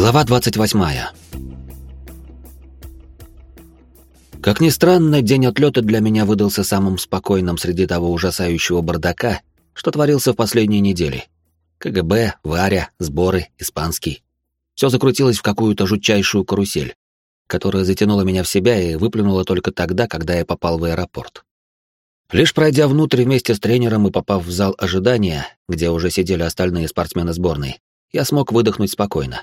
Глава 28. Как ни странно, день отлета для меня выдался самым спокойным среди того ужасающего бардака, что творился в последние недели. КГБ, Варя, сборы, испанский. Все закрутилось в какую-то жутчайшую карусель, которая затянула меня в себя и выплюнула только тогда, когда я попал в аэропорт. Лишь пройдя внутрь вместе с тренером и попав в зал ожидания, где уже сидели остальные спортсмены сборной, я смог выдохнуть спокойно.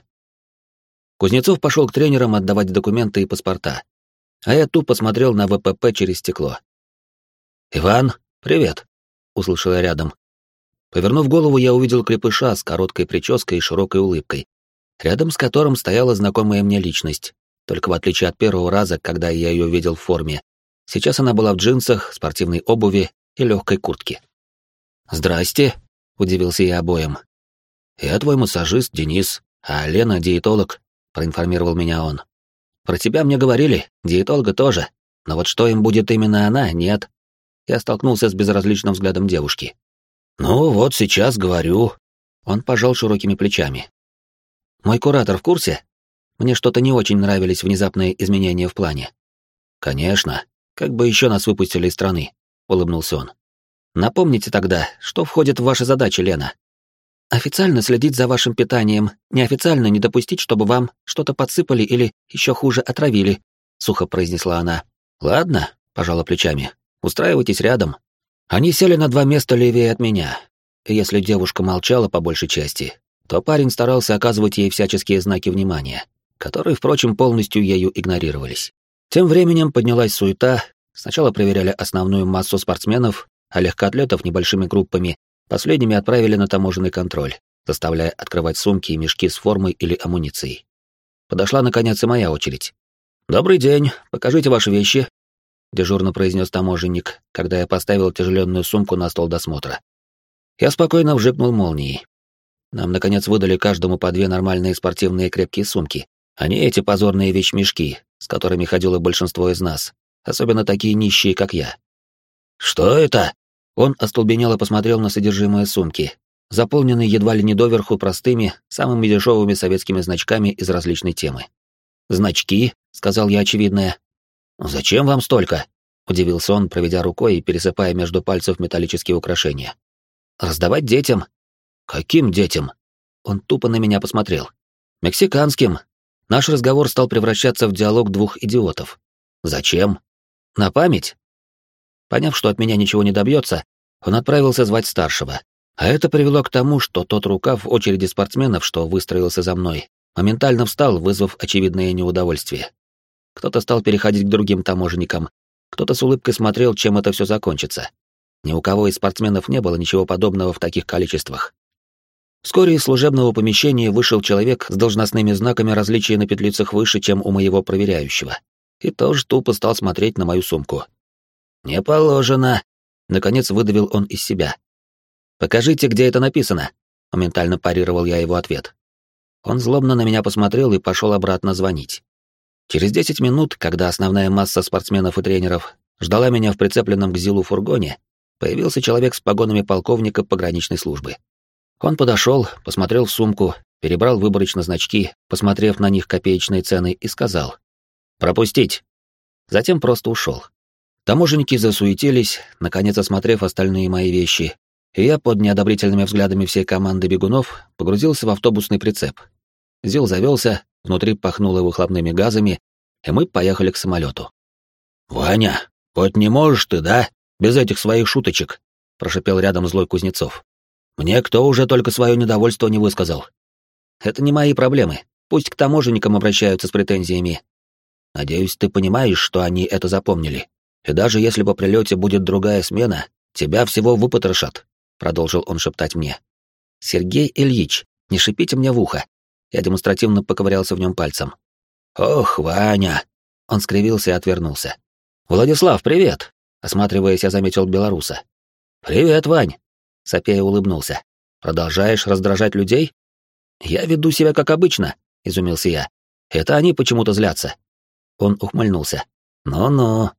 Кузнецов пошел к тренерам отдавать документы и паспорта, а я тупо смотрел на ВПП через стекло. «Иван, привет!» — услышал я рядом. Повернув голову, я увидел крепыша с короткой прической и широкой улыбкой, рядом с которым стояла знакомая мне личность, только в отличие от первого раза, когда я ее видел в форме. Сейчас она была в джинсах, спортивной обуви и легкой куртке. «Здрасте», — удивился я обоим. «Я твой массажист, Денис, а Лена — диетолог проинформировал меня он. Про тебя мне говорили, диетолога тоже, но вот что им будет именно она, нет. Я столкнулся с безразличным взглядом девушки. Ну вот сейчас говорю. Он пожал широкими плечами. Мой куратор в курсе? Мне что-то не очень нравились внезапные изменения в плане. Конечно, как бы еще нас выпустили из страны, улыбнулся он. Напомните тогда, что входит в ваши задачи, Лена. Официально следить за вашим питанием, неофициально не допустить, чтобы вам что-то подсыпали или, еще хуже, отравили», — сухо произнесла она. «Ладно», — пожала плечами, — «устраивайтесь рядом». Они сели на два места левее от меня. И если девушка молчала по большей части, то парень старался оказывать ей всяческие знаки внимания, которые, впрочем, полностью ею игнорировались. Тем временем поднялась суета, сначала проверяли основную массу спортсменов, а легкоатлетов небольшими группами Последними отправили на таможенный контроль, заставляя открывать сумки и мешки с формой или амуницией. Подошла, наконец, и моя очередь. «Добрый день, покажите ваши вещи», — дежурно произнес таможенник, когда я поставил тяжеленную сумку на стол досмотра. Я спокойно вжикнул молнией. Нам, наконец, выдали каждому по две нормальные спортивные крепкие сумки, а не эти позорные вещмешки, с которыми ходило большинство из нас, особенно такие нищие, как я. «Что это?» Он остолбенело посмотрел на содержимое сумки, заполненной едва ли не доверху простыми, самыми дешевыми советскими значками из различной темы. «Значки?» — сказал я очевидное. «Зачем вам столько?» — удивился он, проведя рукой и пересыпая между пальцев металлические украшения. «Раздавать детям». «Каким детям?» Он тупо на меня посмотрел. «Мексиканским». Наш разговор стал превращаться в диалог двух идиотов. «Зачем?» «На память?» Поняв, что от меня ничего не добьется, он отправился звать старшего. А это привело к тому, что тот рукав очереди спортсменов, что выстроился за мной, моментально встал, вызвав очевидное неудовольствие. Кто-то стал переходить к другим таможенникам, кто-то с улыбкой смотрел, чем это все закончится. Ни у кого из спортсменов не было ничего подобного в таких количествах. Вскоре из служебного помещения вышел человек с должностными знаками различия на петлицах выше, чем у моего проверяющего, и тоже тупо стал смотреть на мою сумку. «Не положено», — наконец выдавил он из себя. «Покажите, где это написано», — моментально парировал я его ответ. Он злобно на меня посмотрел и пошел обратно звонить. Через десять минут, когда основная масса спортсменов и тренеров ждала меня в прицепленном к ЗИЛу фургоне, появился человек с погонами полковника пограничной службы. Он подошел, посмотрел в сумку, перебрал выборочно значки, посмотрев на них копеечные цены, и сказал «Пропустить». Затем просто ушел. Таможенники засуетились, наконец осмотрев остальные мои вещи, и я под неодобрительными взглядами всей команды бегунов погрузился в автобусный прицеп. Зил завелся, внутри пахнуло выхлопными газами, и мы поехали к самолету. «Ваня, вот не можешь ты, да? Без этих своих шуточек», — прошипел рядом злой Кузнецов. «Мне кто уже только свое недовольство не высказал?» «Это не мои проблемы. Пусть к таможенникам обращаются с претензиями. Надеюсь, ты понимаешь, что они это запомнили. И даже если по прилете будет другая смена, тебя всего выпотрошат», — продолжил он шептать мне. «Сергей Ильич, не шипите мне в ухо». Я демонстративно поковырялся в нем пальцем. «Ох, Ваня!» Он скривился и отвернулся. «Владислав, привет!» Осматриваясь, я заметил белоруса. «Привет, Вань!» Сапея улыбнулся. «Продолжаешь раздражать людей?» «Я веду себя как обычно», — изумился я. «Это они почему-то злятся». Он ухмыльнулся. «Ну-ну,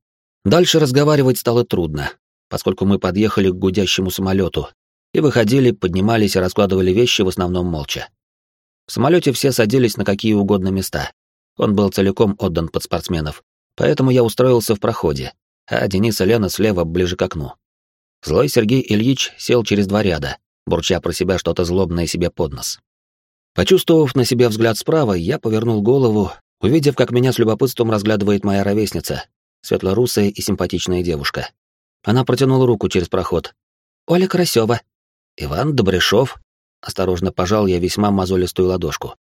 Дальше разговаривать стало трудно, поскольку мы подъехали к гудящему самолету и выходили, поднимались и раскладывали вещи в основном молча. В самолете все садились на какие угодно места. Он был целиком отдан под спортсменов, поэтому я устроился в проходе, а Денис и Лена слева ближе к окну. Злой Сергей Ильич сел через два ряда, бурча про себя что-то злобное себе под нос. Почувствовав на себе взгляд справа, я повернул голову, увидев, как меня с любопытством разглядывает моя ровесница, светлорусая и симпатичная девушка. Она протянула руку через проход. «Оля Карасева». «Иван Добряшов», Осторожно пожал я весьма мозолистую ладошку.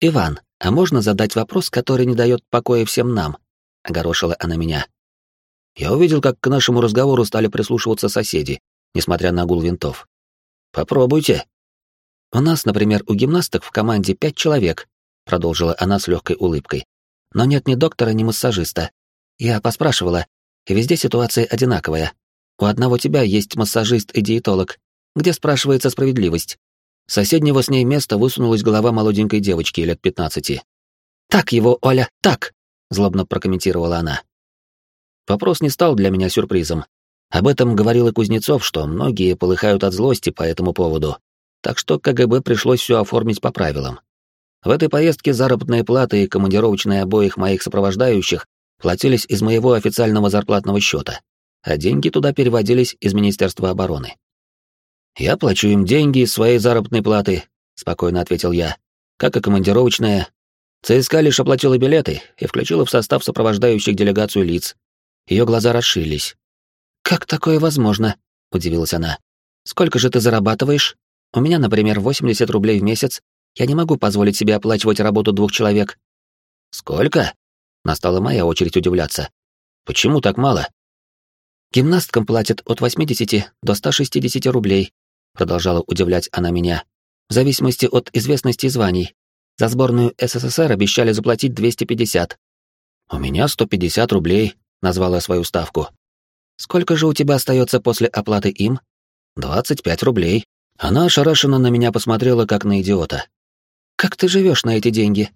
«Иван, а можно задать вопрос, который не дает покоя всем нам?» — огорошила она меня. Я увидел, как к нашему разговору стали прислушиваться соседи, несмотря на гул винтов. «Попробуйте». «У нас, например, у гимнасток в команде пять человек», — продолжила она с легкой улыбкой. «Но нет ни доктора, ни массажиста. Я поспрашивала, и везде ситуация одинаковая. У одного тебя есть массажист и диетолог. Где спрашивается справедливость?» соседнего с ней места высунулась голова молоденькой девочки лет пятнадцати. «Так его, Оля, так!» — злобно прокомментировала она. Вопрос не стал для меня сюрпризом. Об этом говорил и Кузнецов, что многие полыхают от злости по этому поводу, так что КГБ пришлось все оформить по правилам. В этой поездке заработные платы и командировочные обоих моих сопровождающих платились из моего официального зарплатного счета, а деньги туда переводились из Министерства обороны. «Я плачу им деньги из своей заработной платы», — спокойно ответил я, «как и командировочная. ЦСКА лишь оплатила билеты и включила в состав сопровождающих делегацию лиц. Ее глаза расширились. «Как такое возможно?» — удивилась она. «Сколько же ты зарабатываешь? У меня, например, 80 рублей в месяц. Я не могу позволить себе оплачивать работу двух человек». «Сколько?» — настала моя очередь удивляться. «Почему так мало?» «Гимнасткам платят от 80 до 160 рублей, продолжала удивлять она меня, в зависимости от известности званий. За сборную СССР обещали заплатить 250. У меня 150 рублей, назвала свою ставку. Сколько же у тебя остается после оплаты им? 25 рублей. Она ошарашенно на меня посмотрела, как на идиота. Как ты живешь на эти деньги?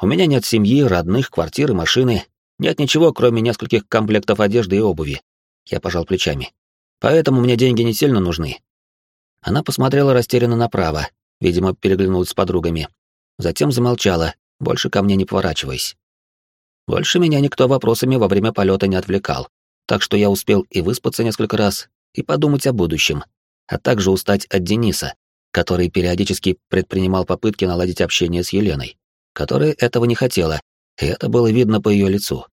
У меня нет семьи, родных, квартиры, машины. Нет ничего, кроме нескольких комплектов одежды и обуви. Я пожал плечами. Поэтому мне деньги не сильно нужны. Она посмотрела растерянно направо, видимо, переглянулась с подругами. Затем замолчала, больше ко мне не поворачиваясь. Больше меня никто вопросами во время полета не отвлекал, так что я успел и выспаться несколько раз, и подумать о будущем, а также устать от Дениса, который периодически предпринимал попытки наладить общение с Еленой, которая этого не хотела, и это было видно по ее лицу.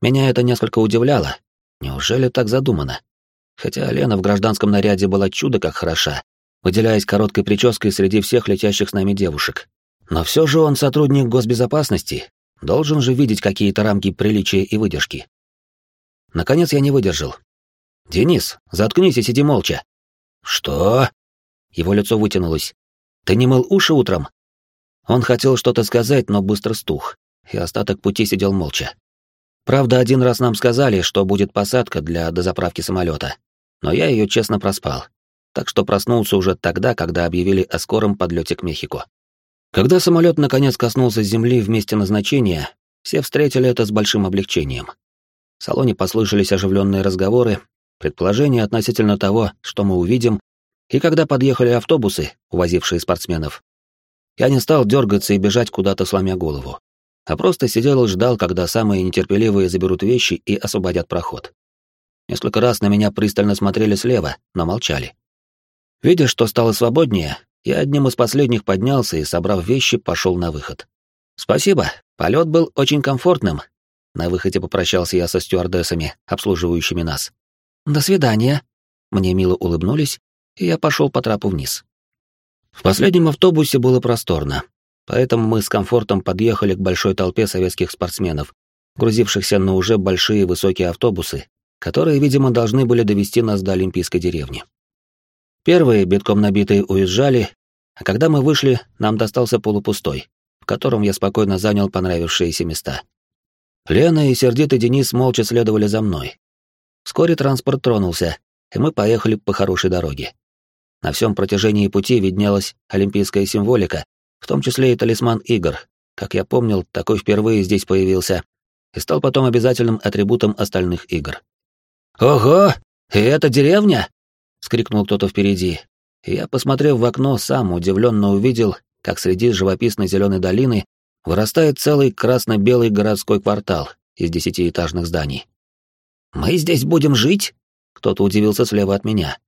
Меня это несколько удивляло. Неужели так задумано? хотя Лена в гражданском наряде была чудо как хороша, выделяясь короткой прической среди всех летящих с нами девушек. Но все же он сотрудник госбезопасности, должен же видеть какие-то рамки приличия и выдержки. Наконец я не выдержал. «Денис, заткнись и сиди молча». «Что?» Его лицо вытянулось. «Ты не мыл уши утром?» Он хотел что-то сказать, но быстро стух, и остаток пути сидел молча. Правда, один раз нам сказали, что будет посадка для дозаправки самолета, но я ее честно проспал, так что проснулся уже тогда, когда объявили о скором подлете к Мехико. Когда самолет наконец коснулся земли в месте назначения, все встретили это с большим облегчением. В салоне послышались оживленные разговоры, предположения относительно того, что мы увидим, и когда подъехали автобусы, увозившие спортсменов, я не стал дергаться и бежать куда-то, сломя голову а просто сидел и ждал, когда самые нетерпеливые заберут вещи и освободят проход. Несколько раз на меня пристально смотрели слева, но молчали. Видя, что стало свободнее, я одним из последних поднялся и, собрав вещи, пошел на выход. «Спасибо, полет был очень комфортным». На выходе попрощался я со стюардессами, обслуживающими нас. «До свидания». Мне мило улыбнулись, и я пошел по трапу вниз. В последнем автобусе было просторно, Поэтому мы с комфортом подъехали к большой толпе советских спортсменов, грузившихся на уже большие высокие автобусы, которые, видимо, должны были довести нас до Олимпийской деревни. Первые, битком набитые, уезжали, а когда мы вышли, нам достался полупустой, в котором я спокойно занял понравившиеся места. Лена и сердитый Денис молча следовали за мной. Вскоре транспорт тронулся, и мы поехали по хорошей дороге. На всем протяжении пути виднелась олимпийская символика, в том числе и талисман игр. Как я помнил, такой впервые здесь появился и стал потом обязательным атрибутом остальных игр. «Ого! И это деревня?» — скрикнул кто-то впереди. Я, посмотрев в окно, сам удивленно увидел, как среди живописной зеленой долины вырастает целый красно-белый городской квартал из десятиэтажных зданий. «Мы здесь будем жить?» — кто-то удивился слева от меня.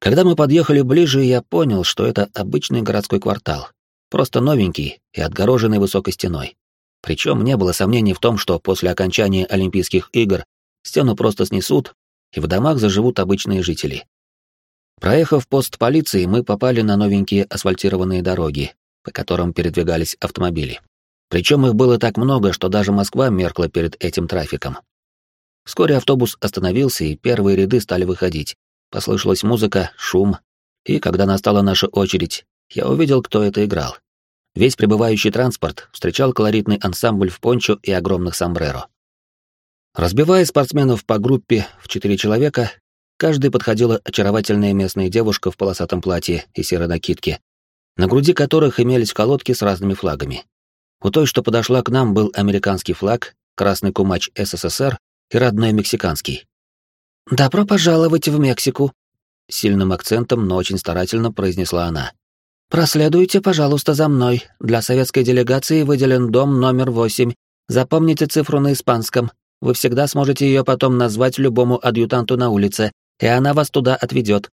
Когда мы подъехали ближе, я понял, что это обычный городской квартал, просто новенький и отгороженный высокой стеной. Причем не было сомнений в том, что после окончания Олимпийских игр стену просто снесут, и в домах заживут обычные жители. Проехав пост полиции, мы попали на новенькие асфальтированные дороги, по которым передвигались автомобили. Причем их было так много, что даже Москва меркла перед этим трафиком. Вскоре автобус остановился, и первые ряды стали выходить, Послышалась музыка, шум, и когда настала наша очередь, я увидел, кто это играл. Весь прибывающий транспорт встречал колоритный ансамбль в пончо и огромных сомбреро. Разбивая спортсменов по группе в четыре человека, каждый подходила очаровательная местная девушка в полосатом платье и серой накидке, на груди которых имелись колодки с разными флагами. У той, что подошла к нам, был американский флаг, красный кумач СССР и родной мексиканский. «Добро пожаловать в Мексику», — сильным акцентом, но очень старательно произнесла она. «Проследуйте, пожалуйста, за мной. Для советской делегации выделен дом номер восемь. Запомните цифру на испанском. Вы всегда сможете ее потом назвать любому адъютанту на улице, и она вас туда отведет».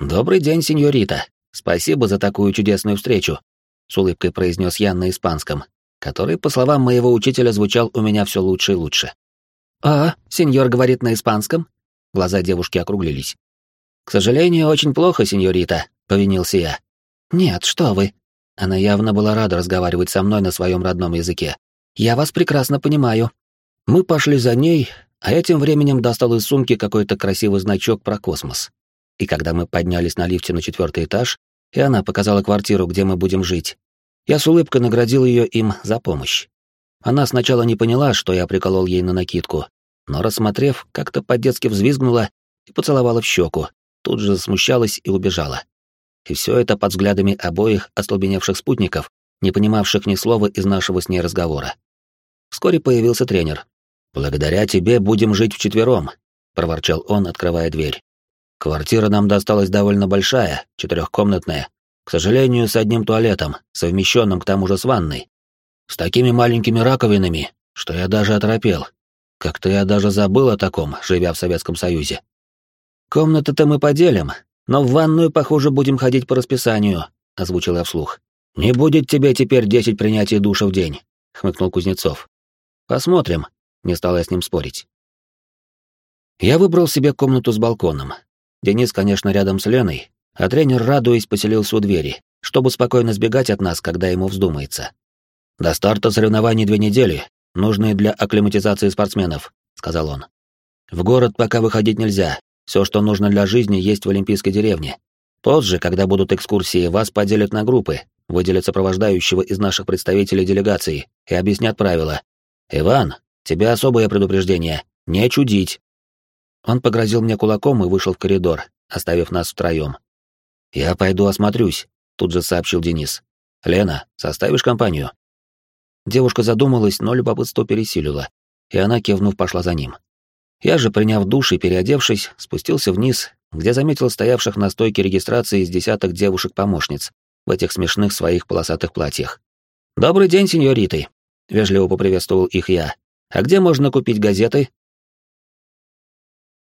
«Добрый день, сеньорита. Спасибо за такую чудесную встречу», — с улыбкой произнес я на испанском, который, по словам моего учителя, звучал у меня все лучше и лучше. «А, сеньор говорит на испанском?» Глаза девушки округлились. «К сожалению, очень плохо, сеньорита», — повинился я. «Нет, что вы». Она явно была рада разговаривать со мной на своем родном языке. «Я вас прекрасно понимаю». Мы пошли за ней, а я тем временем достал из сумки какой-то красивый значок про космос. И когда мы поднялись на лифте на четвертый этаж, и она показала квартиру, где мы будем жить, я с улыбкой наградил ее им за помощь. Она сначала не поняла, что я приколол ей на накидку, но, рассмотрев, как-то по-детски взвизгнула и поцеловала в щеку, тут же смущалась и убежала. И все это под взглядами обоих остолбеневших спутников, не понимавших ни слова из нашего с ней разговора. Вскоре появился тренер. «Благодаря тебе будем жить вчетвером», — проворчал он, открывая дверь. «Квартира нам досталась довольно большая, четырехкомнатная, к сожалению, с одним туалетом, совмещенным к тому же с ванной. С такими маленькими раковинами, что я даже оторопел, как-то я даже забыл о таком, живя в Советском Союзе. Комнаты-то мы поделим, но в ванную, похоже, будем ходить по расписанию, озвучил я вслух. Не будет тебе теперь десять принятий душа в день, хмыкнул Кузнецов. Посмотрим, не стал я с ним спорить. Я выбрал себе комнату с балконом. Денис, конечно, рядом с Леной, а тренер, радуясь, поселился у двери, чтобы спокойно сбегать от нас, когда ему вздумается. До старта соревнований две недели, нужные для акклиматизации спортсменов», — сказал он. «В город пока выходить нельзя. Все, что нужно для жизни, есть в Олимпийской деревне. Позже, когда будут экскурсии, вас поделят на группы, выделят сопровождающего из наших представителей делегации и объяснят правила. Иван, тебе особое предупреждение. Не чудить». Он погрозил мне кулаком и вышел в коридор, оставив нас втроем. «Я пойду осмотрюсь», — тут же сообщил Денис. «Лена, составишь компанию?» Девушка задумалась, но любопытство пересилило, и она, кивнув, пошла за ним. Я же, приняв душ и переодевшись, спустился вниз, где заметил стоявших на стойке регистрации из десяток девушек-помощниц в этих смешных своих полосатых платьях. «Добрый день, сеньориты!» — вежливо поприветствовал их я. «А где можно купить газеты?»